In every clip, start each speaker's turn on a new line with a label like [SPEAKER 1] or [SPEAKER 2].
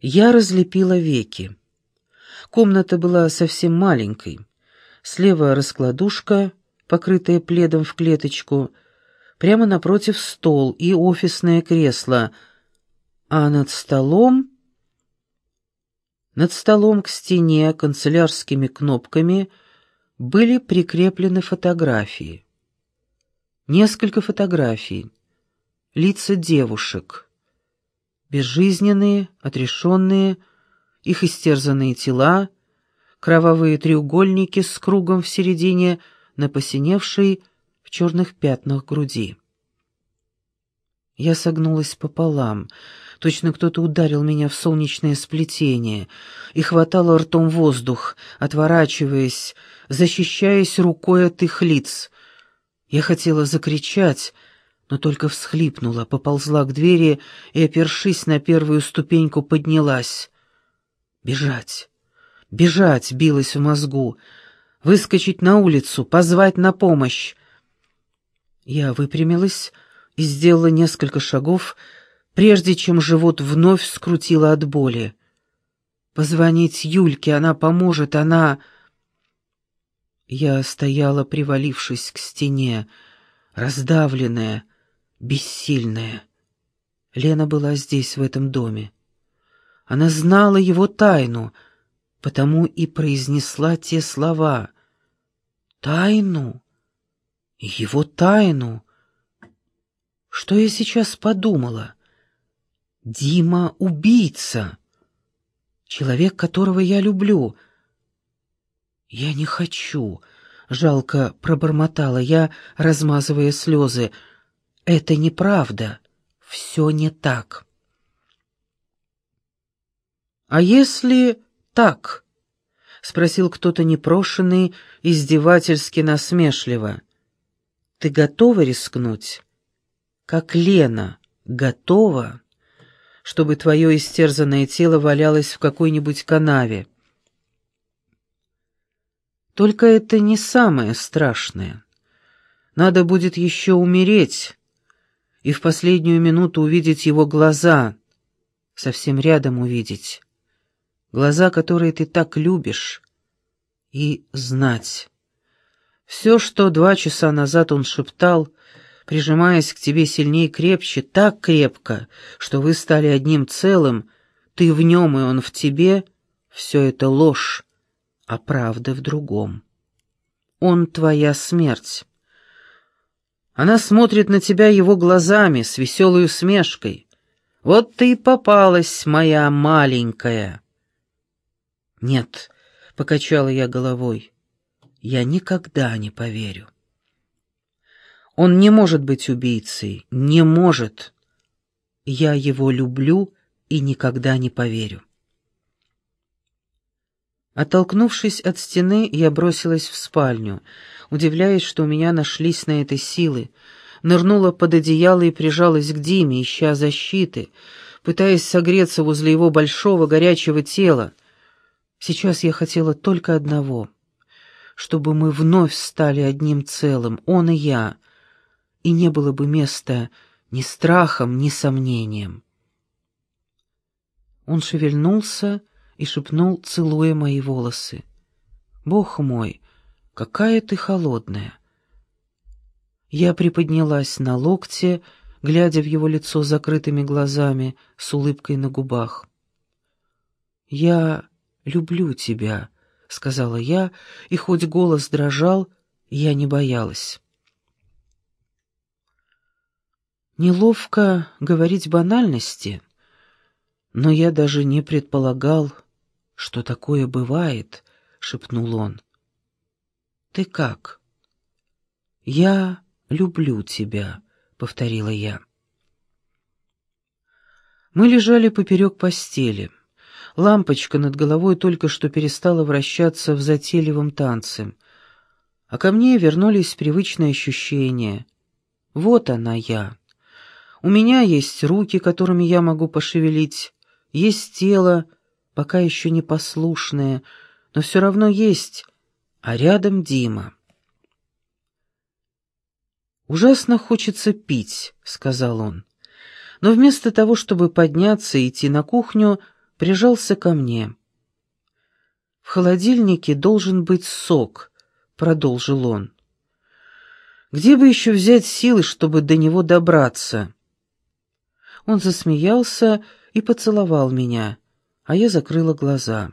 [SPEAKER 1] Я разлепила веки. Комната была совсем маленькой. Слева раскладушка, покрытая пледом в клеточку, прямо напротив стол и офисное кресло, а над столом... Над столом к стене канцелярскими кнопками были прикреплены фотографии. Несколько фотографий. Лица девушек — безжизненные, отрешенные, их истерзанные тела, кровавые треугольники с кругом в середине, на посиневшей в черных пятнах груди. Я согнулась пополам, точно кто-то ударил меня в солнечное сплетение, и хватала ртом воздух, отворачиваясь, защищаясь рукой от их лиц. Я хотела закричать, но только всхлипнула, поползла к двери и, опершись на первую ступеньку, поднялась. Бежать, бежать билось в мозгу, выскочить на улицу, позвать на помощь. Я выпрямилась и сделала несколько шагов, прежде чем живот вновь скрутило от боли. Позвонить Юльке, она поможет, она... Я стояла, привалившись к стене, раздавленная, бессильная. Лена была здесь, в этом доме. Она знала его тайну, потому и произнесла те слова. Тайну? Его тайну? Что я сейчас подумала? Дима — убийца. Человек, которого я люблю. Я не хочу, — жалко пробормотала я, размазывая слезы, — это неправда. Все не так. «А если так?» — спросил кто-то непрошенный, издевательски насмешливо. «Ты готова рискнуть? Как Лена готова, чтобы твое истерзанное тело валялось в какой-нибудь канаве?» Только это не самое страшное. Надо будет еще умереть, и в последнюю минуту увидеть его глаза, совсем рядом увидеть. Глаза, которые ты так любишь, и знать. Все, что два часа назад он шептал, прижимаясь к тебе сильнее и крепче, так крепко, что вы стали одним целым, ты в нем и он в тебе, все это ложь, а правда в другом. Он твоя смерть. Она смотрит на тебя его глазами с веселой усмешкой. Вот ты и попалась, моя маленькая. Нет, — покачала я головой, — я никогда не поверю. Он не может быть убийцей, не может. Я его люблю и никогда не поверю. Оттолкнувшись от стены, я бросилась в спальню, удивляясь, что у меня нашлись на это силы, нырнула под одеяло и прижалась к Диме, ища защиты, пытаясь согреться возле его большого горячего тела. Сейчас я хотела только одного — чтобы мы вновь стали одним целым, он и я, и не было бы места ни страхом, ни сомнением. Он шевельнулся и шепнул, целуя мои волосы. «Бог мой, какая ты холодная!» Я приподнялась на локте, глядя в его лицо закрытыми глазами, с улыбкой на губах. «Я люблю тебя», — сказала я, и хоть голос дрожал, я не боялась. Неловко говорить банальности, но я даже не предполагал, что такое бывает?» — шепнул он. «Ты как?» «Я люблю тебя», — повторила я. Мы лежали поперек постели. Лампочка над головой только что перестала вращаться в затейливом танце. А ко мне вернулись привычные ощущения. Вот она я. У меня есть руки, которыми я могу пошевелить, есть тело, пока еще не послушная, но все равно есть, а рядом Дима. «Ужасно хочется пить», — сказал он. Но вместо того, чтобы подняться и идти на кухню, прижался ко мне. «В холодильнике должен быть сок», — продолжил он. «Где бы еще взять силы, чтобы до него добраться?» Он засмеялся и поцеловал меня, а я закрыла глаза.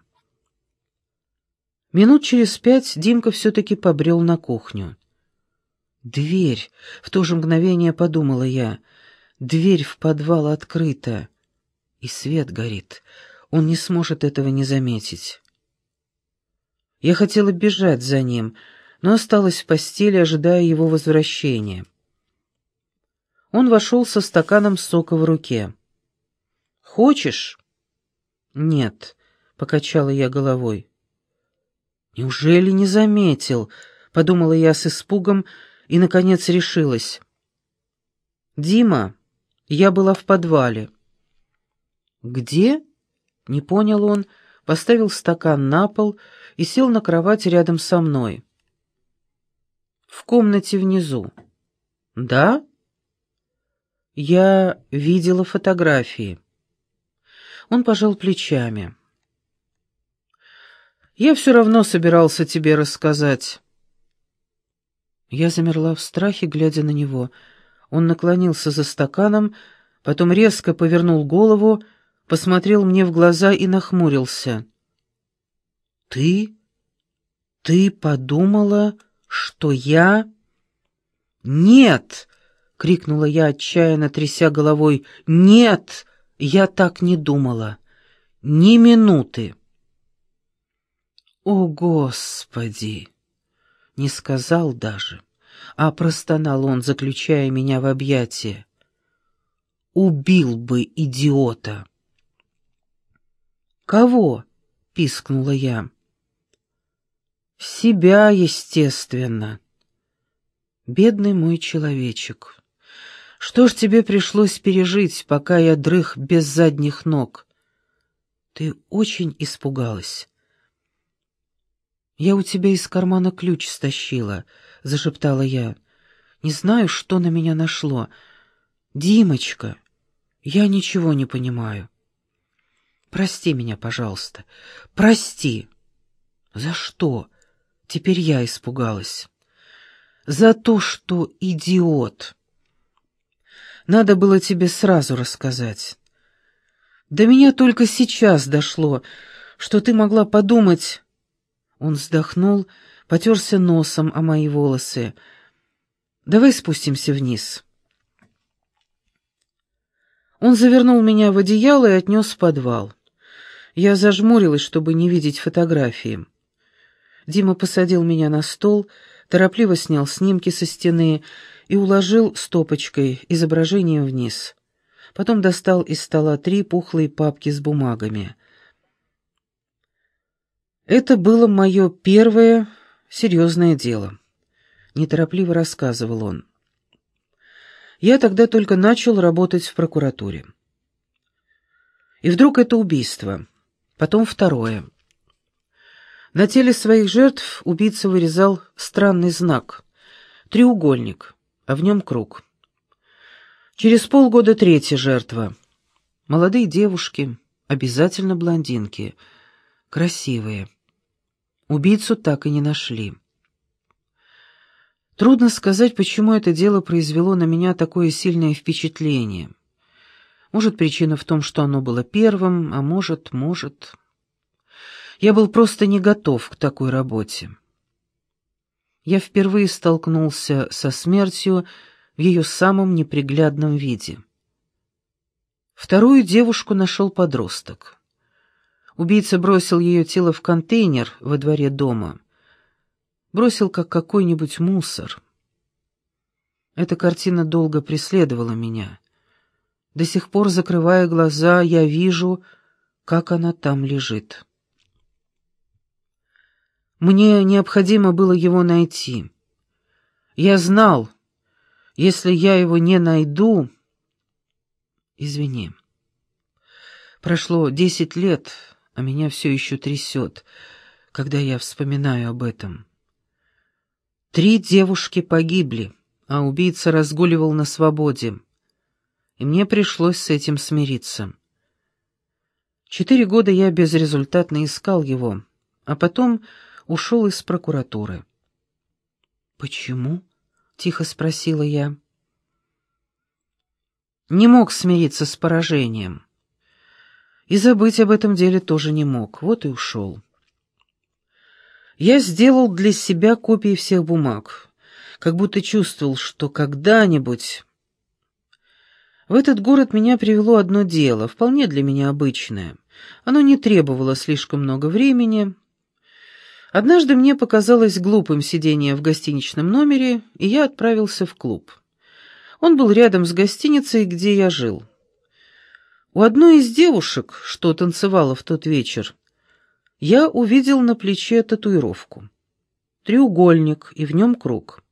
[SPEAKER 1] Минут через пять Димка все-таки побрел на кухню. «Дверь!» — в то же мгновение подумала я. «Дверь в подвал открыта, и свет горит. Он не сможет этого не заметить». Я хотела бежать за ним, но осталась в постели, ожидая его возвращения. Он вошел со стаканом сока в руке. «Хочешь?» «Нет», — покачала я головой. «Неужели не заметил?» — подумала я с испугом и, наконец, решилась. «Дима, я была в подвале». «Где?» — не понял он, поставил стакан на пол и сел на кровать рядом со мной. «В комнате внизу». «Да?» «Я видела фотографии». Он пожал плечами. Я все равно собирался тебе рассказать». Я замерла в страхе, глядя на него. Он наклонился за стаканом, потом резко повернул голову, посмотрел мне в глаза и нахмурился. «Ты? Ты подумала, что я...» «Нет!» — крикнула я, отчаянно тряся головой. «Нет! Я так не думала. Ни минуты!» «О, Господи!» Не сказал даже, а простонал он, заключая меня в объятия. «Убил бы идиота!» «Кого?» — пискнула я. «Себя, естественно. Бедный мой человечек. Что ж тебе пришлось пережить, пока я дрых без задних ног? Ты очень испугалась». «Я у тебя из кармана ключ стащила», — зашептала я. «Не знаю, что на меня нашло. Димочка, я ничего не понимаю. Прости меня, пожалуйста. Прости». «За что?» Теперь я испугалась. «За то, что идиот». Надо было тебе сразу рассказать. До меня только сейчас дошло, что ты могла подумать он вздохнул, потерся носом о мои волосы. «Давай спустимся вниз». Он завернул меня в одеяло и отнес в подвал. Я зажмурилась, чтобы не видеть фотографии. Дима посадил меня на стол, торопливо снял снимки со стены и уложил стопочкой изображением вниз. Потом достал из стола три пухлые папки с бумагами. Это было мое первое серьезное дело. Неторопливо рассказывал он. Я тогда только начал работать в прокуратуре. И вдруг это убийство. Потом второе. На теле своих жертв убийца вырезал странный знак. Треугольник, а в нем круг. Через полгода третья жертва. Молодые девушки, обязательно блондинки, красивые. Убийцу так и не нашли. Трудно сказать, почему это дело произвело на меня такое сильное впечатление. Может, причина в том, что оно было первым, а может, может... Я был просто не готов к такой работе. Я впервые столкнулся со смертью в ее самом неприглядном виде. Вторую девушку нашел подросток. Убийца бросил ее тело в контейнер во дворе дома. Бросил, как какой-нибудь мусор. Эта картина долго преследовала меня. До сих пор, закрывая глаза, я вижу, как она там лежит. Мне необходимо было его найти. Я знал, если я его не найду... Извини. Прошло десять лет, а меня все еще трясет, когда я вспоминаю об этом. Три девушки погибли, а убийца разгуливал на свободе, и мне пришлось с этим смириться. Четыре года я безрезультатно искал его, а потом ушел из прокуратуры. «Почему?» — тихо спросила я. Не мог смириться с поражением. И забыть об этом деле тоже не мог, вот и ушел. Я сделал для себя копии всех бумаг, как будто чувствовал, что когда-нибудь... В этот город меня привело одно дело, вполне для меня обычное. Оно не требовало слишком много времени. Однажды мне показалось глупым сидение в гостиничном номере, и я отправился в клуб. Он был рядом с гостиницей, где я жил. У одной из девушек, что танцевала в тот вечер, я увидел на плече татуировку. Треугольник, и в нем круг.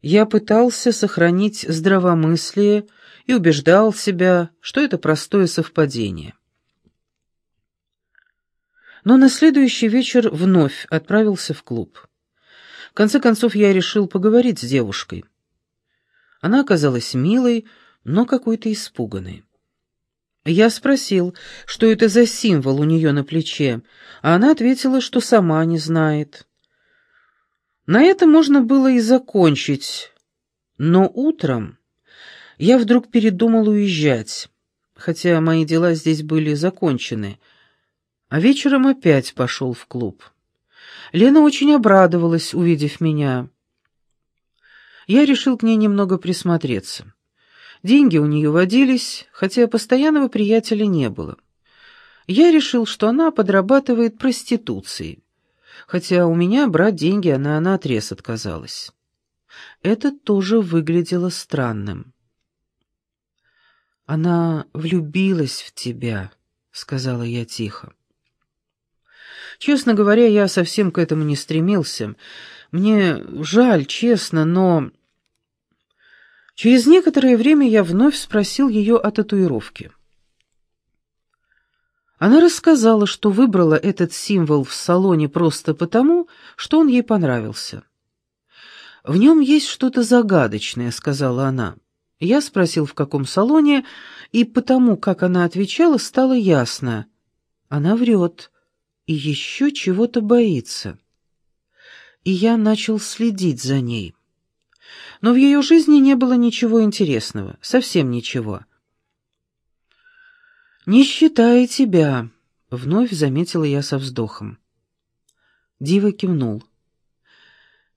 [SPEAKER 1] Я пытался сохранить здравомыслие и убеждал себя, что это простое совпадение. Но на следующий вечер вновь отправился в клуб. В конце концов, я решил поговорить с девушкой. Она оказалась милой, но какой-то испуганной. Я спросил, что это за символ у нее на плече, а она ответила, что сама не знает. На это можно было и закончить, но утром я вдруг передумал уезжать, хотя мои дела здесь были закончены, а вечером опять пошел в клуб. Лена очень обрадовалась, увидев меня. Я решил к ней немного присмотреться. Деньги у нее водились, хотя постоянного приятеля не было. Я решил, что она подрабатывает проституцией, хотя у меня брать деньги она наотрез отказалась. Это тоже выглядело странным. «Она влюбилась в тебя», — сказала я тихо. Честно говоря, я совсем к этому не стремился. Мне жаль, честно, но... Через некоторое время я вновь спросил ее о татуировке. Она рассказала, что выбрала этот символ в салоне просто потому, что он ей понравился. «В нем есть что-то загадочное», — сказала она. Я спросил, в каком салоне, и потому, как она отвечала, стало ясно. Она врет и еще чего-то боится. И я начал следить за ней. Но в ее жизни не было ничего интересного, совсем ничего. «Не считая тебя», — вновь заметила я со вздохом. Дива кивнул.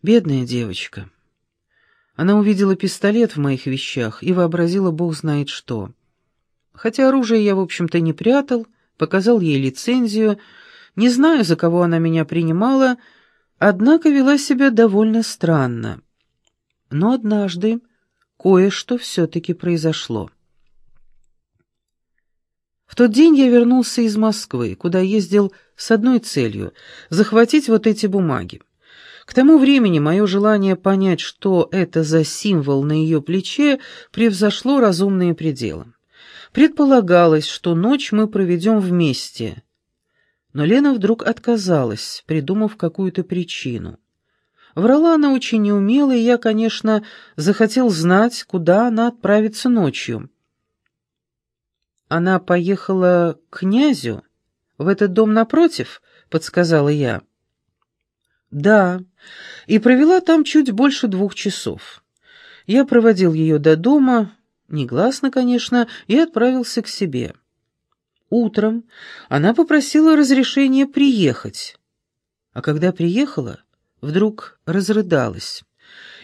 [SPEAKER 1] «Бедная девочка». Она увидела пистолет в моих вещах и вообразила бог знает что. Хотя оружие я, в общем-то, не прятал, показал ей лицензию, не знаю, за кого она меня принимала, однако вела себя довольно странно. Но однажды кое-что все-таки произошло. В тот день я вернулся из Москвы, куда ездил с одной целью — захватить вот эти бумаги. К тому времени мое желание понять, что это за символ на ее плече, превзошло разумные пределы. Предполагалось, что ночь мы проведем вместе. Но Лена вдруг отказалась, придумав какую-то причину. Врала она очень неумело, и я, конечно, захотел знать, куда она отправится ночью. «Она поехала к князю? В этот дом напротив?» — подсказала я. «Да, и провела там чуть больше двух часов. Я проводил ее до дома, негласно, конечно, и отправился к себе. Утром она попросила разрешения приехать, а когда приехала, вдруг разрыдалась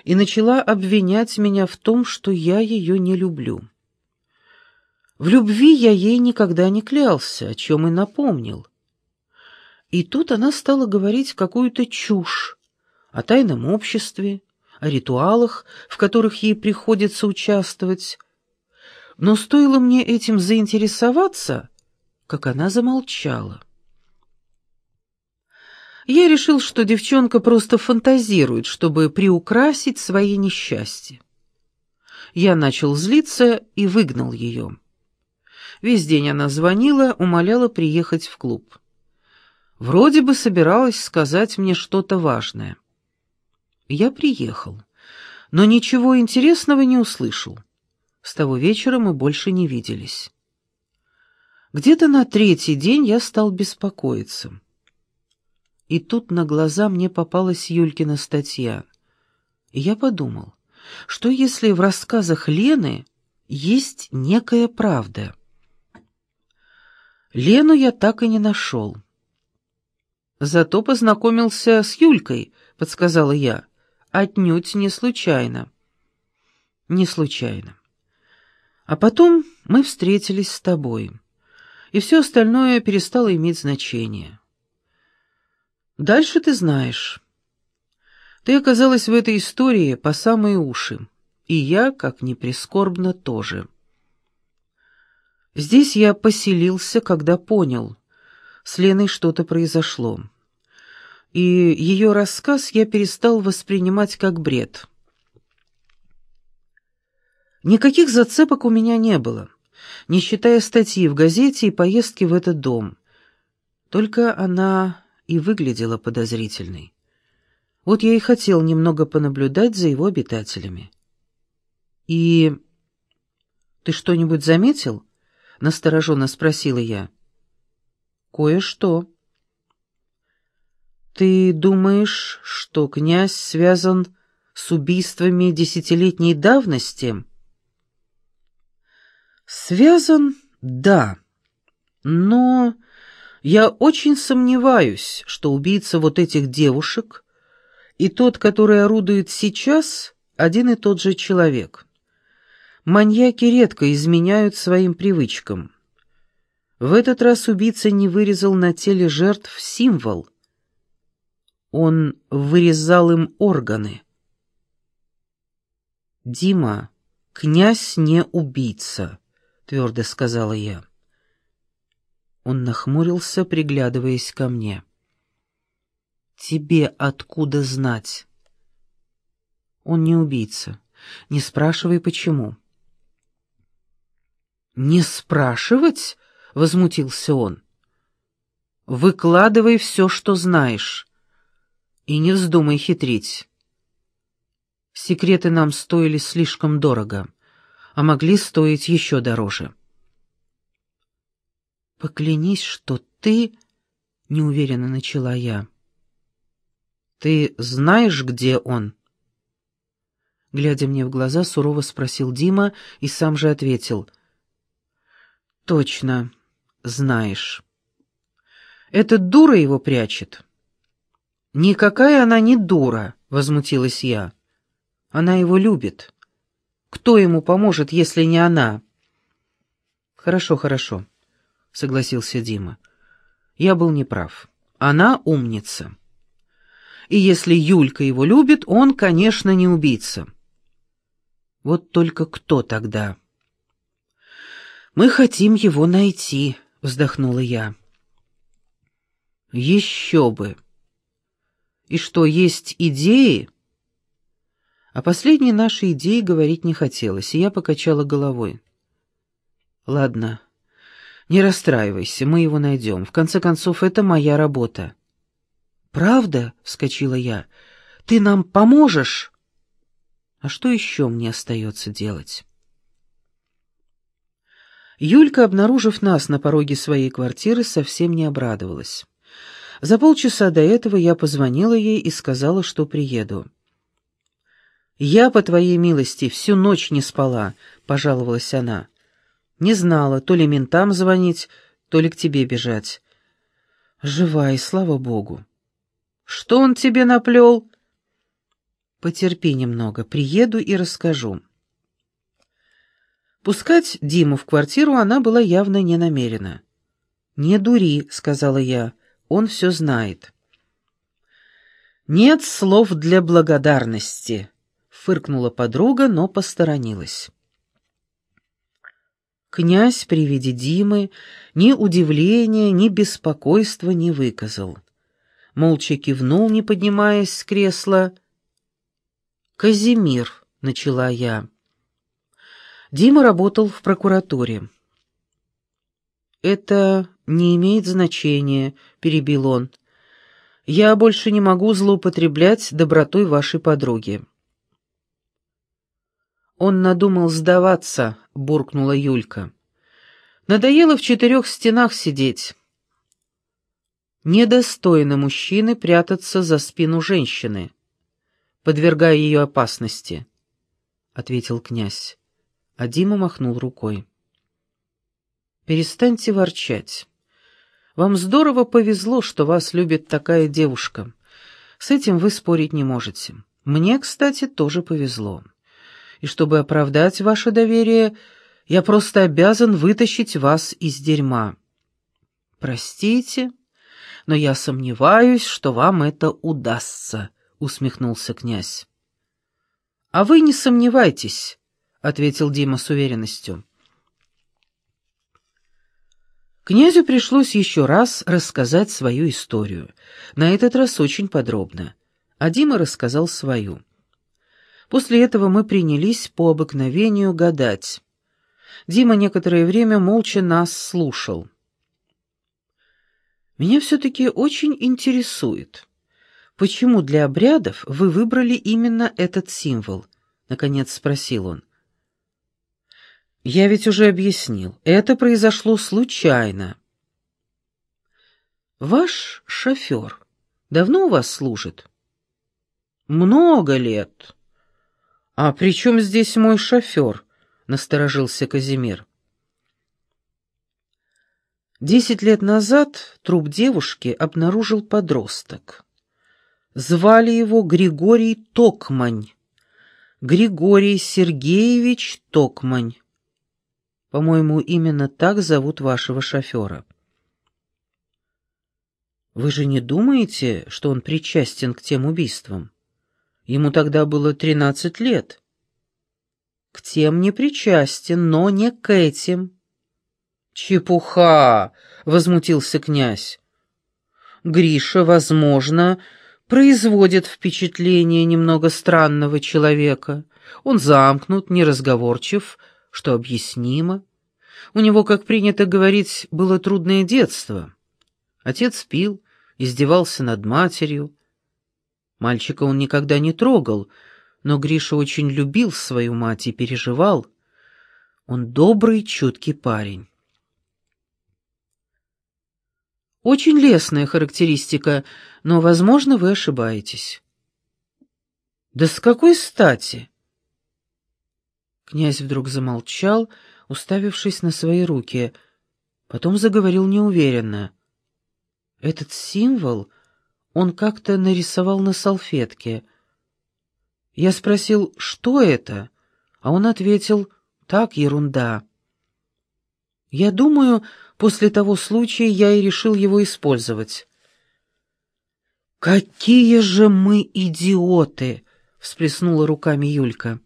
[SPEAKER 1] и начала обвинять меня в том, что я ее не люблю. В любви я ей никогда не клялся, о чем и напомнил. И тут она стала говорить какую-то чушь о тайном обществе, о ритуалах, в которых ей приходится участвовать. Но стоило мне этим заинтересоваться, как она замолчала. Я решил, что девчонка просто фантазирует, чтобы приукрасить свои несчастья. Я начал злиться и выгнал ее. Весь день она звонила, умоляла приехать в клуб. Вроде бы собиралась сказать мне что-то важное. Я приехал, но ничего интересного не услышал. С того вечера мы больше не виделись. Где-то на третий день я стал беспокоиться. И тут на глаза мне попалась Юлькина статья. И я подумал, что если в рассказах Лены есть некая правда? Лену я так и не нашел. Зато познакомился с Юлькой, подсказала я. Отнюдь не случайно. Не случайно. А потом мы встретились с тобой, и все остальное перестало иметь значение. Дальше ты знаешь. Ты оказалась в этой истории по самые уши, и я, как ни прискорбно, тоже. Здесь я поселился, когда понял, с Леной что-то произошло. И ее рассказ я перестал воспринимать как бред. Никаких зацепок у меня не было, не считая статьи в газете и поездки в этот дом. Только она и выглядела подозрительной. Вот я и хотел немного понаблюдать за его обитателями. «И ты что-нибудь заметил?» — настороженно спросила я. «Кое-что». «Ты думаешь, что князь связан с убийствами десятилетней давности?» Связан, да, но я очень сомневаюсь, что убийца вот этих девушек и тот, который орудует сейчас, один и тот же человек. Маньяки редко изменяют своим привычкам. В этот раз убийца не вырезал на теле жертв символ. Он вырезал им органы. Дима, князь не убийца твердо сказала я. Он нахмурился, приглядываясь ко мне. «Тебе откуда знать?» «Он не убийца. Не спрашивай, почему». «Не спрашивать?» — возмутился он. «Выкладывай все, что знаешь, и не вздумай хитрить. Секреты нам стоили слишком дорого» а могли стоить еще дороже. «Поклянись, что ты...» — неуверенно начала я. «Ты знаешь, где он?» Глядя мне в глаза, сурово спросил Дима и сам же ответил. «Точно, знаешь. Эта дура его прячет». «Никакая она не дура», — возмутилась я. «Она его любит». Кто ему поможет, если не она? Хорошо, хорошо, согласился Дима. Я был неправ. Она умница. И если Юлька его любит, он, конечно, не убийца. Вот только кто тогда? Мы хотим его найти, вздохнула я. Еще бы. И что, есть идеи? О последней нашей идее говорить не хотелось, и я покачала головой. «Ладно, не расстраивайся, мы его найдем. В конце концов, это моя работа». «Правда?» — вскочила я. «Ты нам поможешь?» «А что еще мне остается делать?» Юлька, обнаружив нас на пороге своей квартиры, совсем не обрадовалась. За полчаса до этого я позвонила ей и сказала, что приеду. «Я, по твоей милости, всю ночь не спала», — пожаловалась она. «Не знала, то ли ментам звонить, то ли к тебе бежать». «Жива, и слава богу». «Что он тебе наплел?» «Потерпи немного, приеду и расскажу». Пускать Диму в квартиру она была явно не намерена. «Не дури», — сказала я, — «он все знает». «Нет слов для благодарности», фыркнула подруга, но посторонилась. Князь при виде Димы ни удивления, ни беспокойства не выказал. Молча кивнул, не поднимаясь с кресла. «Казимир», — начала я. Дима работал в прокуратуре. «Это не имеет значения», — перебил он. «Я больше не могу злоупотреблять добротой вашей подруги». «Он надумал сдаваться», — буркнула Юлька. Надоело в четырех стенах сидеть. Недостойно мужчины прятаться за спину женщины, подвергая ее опасности, — ответил князь, а Дима махнул рукой. Перестаньте ворчать. Вам здорово повезло, что вас любит такая девушка. С этим вы спорить не можете. Мне, кстати, тоже повезло. И чтобы оправдать ваше доверие, я просто обязан вытащить вас из дерьма. Простите, но я сомневаюсь, что вам это удастся, усмехнулся князь. А вы не сомневайтесь, ответил Дима с уверенностью. Князю пришлось еще раз рассказать свою историю, на этот раз очень подробно, а Дима рассказал свою. После этого мы принялись по обыкновению гадать. Дима некоторое время молча нас слушал. «Меня все-таки очень интересует, почему для обрядов вы выбрали именно этот символ?» — наконец спросил он. Я ведь уже объяснил, это произошло случайно. Ваш шофер давно у вас служит? Много лет. А при чем здесь мой шофер? Насторожился Казимир. Десять лет назад труп девушки обнаружил подросток. Звали его Григорий Токмань. Григорий Сергеевич Токмань. По-моему, именно так зовут вашего шофера. Вы же не думаете, что он причастен к тем убийствам? Ему тогда было тринадцать лет. К тем не причастен, но не к этим. Чепуха! — возмутился князь. Гриша, возможно, производит впечатление немного странного человека. Он замкнут, неразговорчив, что объяснимо. У него, как принято говорить, было трудное детство. Отец пил, издевался над матерью. Мальчика он никогда не трогал, но Гриша очень любил свою мать и переживал. Он добрый, чуткий парень. Очень лестная характеристика, но, возможно, вы ошибаетесь. Да с какой стати? Князь вдруг замолчал, уставившись на свои руки. Потом заговорил неуверенно. Этот символ он как-то нарисовал на салфетке. Я спросил, что это, а он ответил, так, ерунда. Я думаю, после того случая я и решил его использовать. «Какие же мы идиоты!» — всплеснула руками Юлька.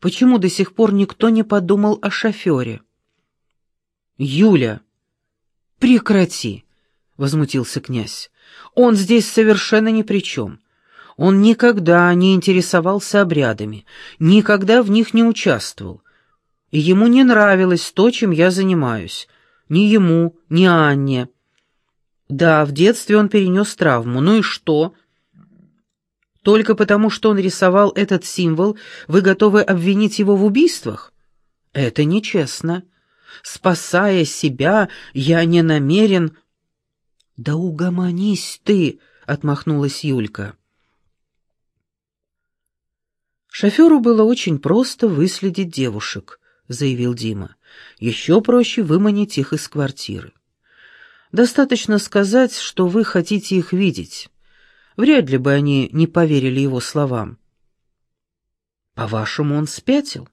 [SPEAKER 1] Почему до сих пор никто не подумал о шофере? «Юля!» «Прекрати!» — возмутился князь. «Он здесь совершенно ни при чем. Он никогда не интересовался обрядами, никогда в них не участвовал. И ему не нравилось то, чем я занимаюсь. Ни ему, ни Анне. Да, в детстве он перенес травму. Ну и что?» Только потому, что он рисовал этот символ, вы готовы обвинить его в убийствах? Это нечестно. Спасая себя, я не намерен... Да угомонись ты, отмахнулась Юлька. Шоферу было очень просто выследить девушек, заявил Дима. Еще проще выманить их из квартиры. Достаточно сказать, что вы хотите их видеть. Вряд ли бы они не поверили его словам. По-вашему, он спятил?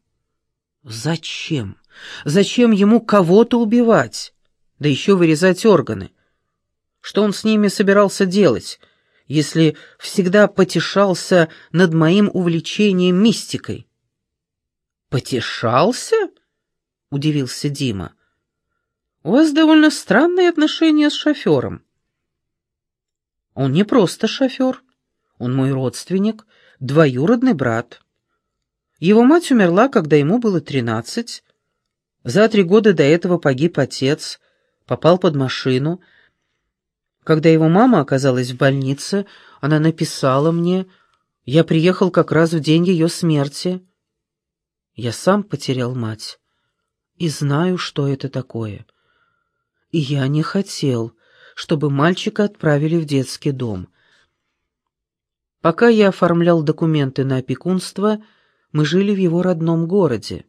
[SPEAKER 1] Зачем? Зачем ему кого-то убивать? Да еще вырезать органы. Что он с ними собирался делать, если всегда потешался над моим увлечением мистикой? Потешался? Удивился Дима. У вас довольно странные отношения с шофером. Он не просто шофер. Он мой родственник, двоюродный брат. Его мать умерла, когда ему было тринадцать. За три года до этого погиб отец, попал под машину. Когда его мама оказалась в больнице, она написала мне, я приехал как раз в день ее смерти. Я сам потерял мать. и знаю, что это такое. И я не хотел, чтобы мальчика отправили в детский дом. Пока я оформлял документы на опекунство, мы жили в его родном городе.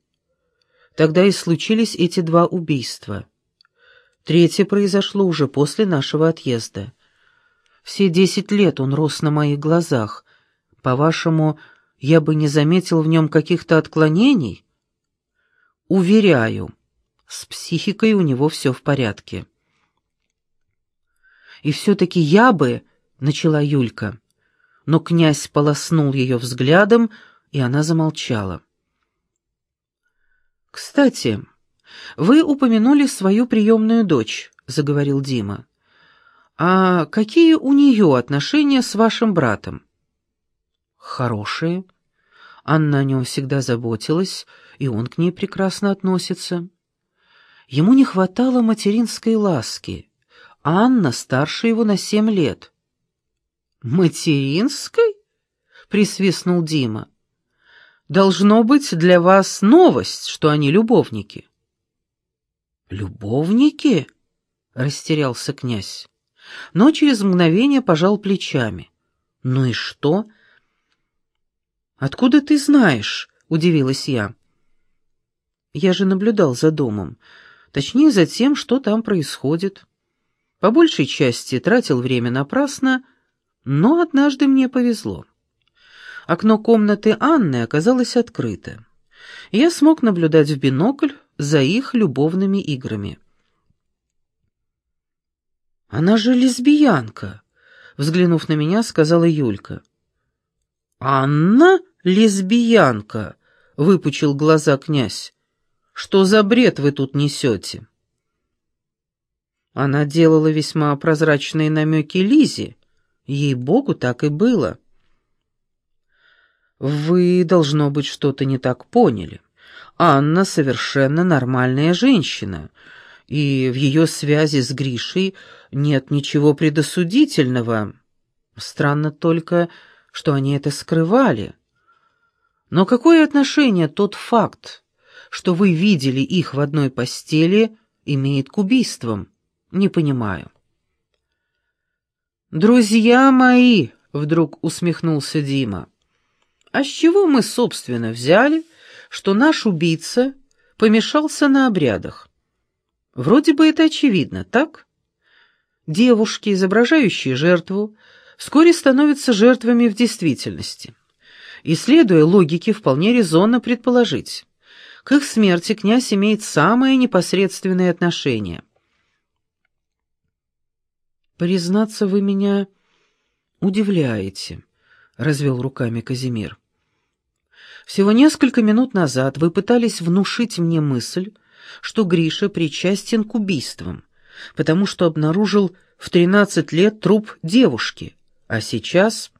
[SPEAKER 1] Тогда и случились эти два убийства. Третье произошло уже после нашего отъезда. Все десять лет он рос на моих глазах. По-вашему, я бы не заметил в нем каких-то отклонений? Уверяю, с психикой у него все в порядке. И все-таки я бы, — начала Юлька, но князь полоснул ее взглядом, и она замолчала. «Кстати, вы упомянули свою приемную дочь», — заговорил Дима. «А какие у нее отношения с вашим братом?» «Хорошие. Анна о нем всегда заботилась, и он к ней прекрасно относится. Ему не хватало материнской ласки. Анна старше его на семь лет». «Материнской?» — присвистнул Дима. «Должно быть для вас новость, что они любовники». «Любовники?» — растерялся князь но через мгновение пожал плечами. «Ну и что?» «Откуда ты знаешь?» — удивилась я. «Я же наблюдал за домом, точнее за тем, что там происходит. По большей части тратил время напрасно, но однажды мне повезло. Окно комнаты Анны оказалось открыто. Я смог наблюдать в бинокль за их любовными играми. «Она же лесбиянка», — взглянув на меня, сказала Юлька. «Анна лесбиянка», — выпучил глаза князь. «Что за бред вы тут несете?» Она делала весьма прозрачные намеки Лизе. Ей-богу, так и было. «Вы, должно быть, что-то не так поняли. Анна совершенно нормальная женщина, и в ее связи с Гришей нет ничего предосудительного. Странно только, что они это скрывали. Но какое отношение тот факт, что вы видели их в одной постели, имеет к убийствам? Не понимаю. «Друзья мои!» — вдруг усмехнулся Дима. «А с чего мы, собственно, взяли, что наш убийца помешался на обрядах?» Вроде бы это очевидно, так? Девушки, изображающие жертву, вскоре становятся жертвами в действительности. И, следуя логике, вполне резонно предположить, к их смерти князь имеет самое непосредственное отношение. «Признаться, вы меня удивляете», — развел руками Казимир. «Всего несколько минут назад вы пытались внушить мне мысль, что Гриша причастен к убийствам, потому что обнаружил в 13 лет труп девушки, а сейчас...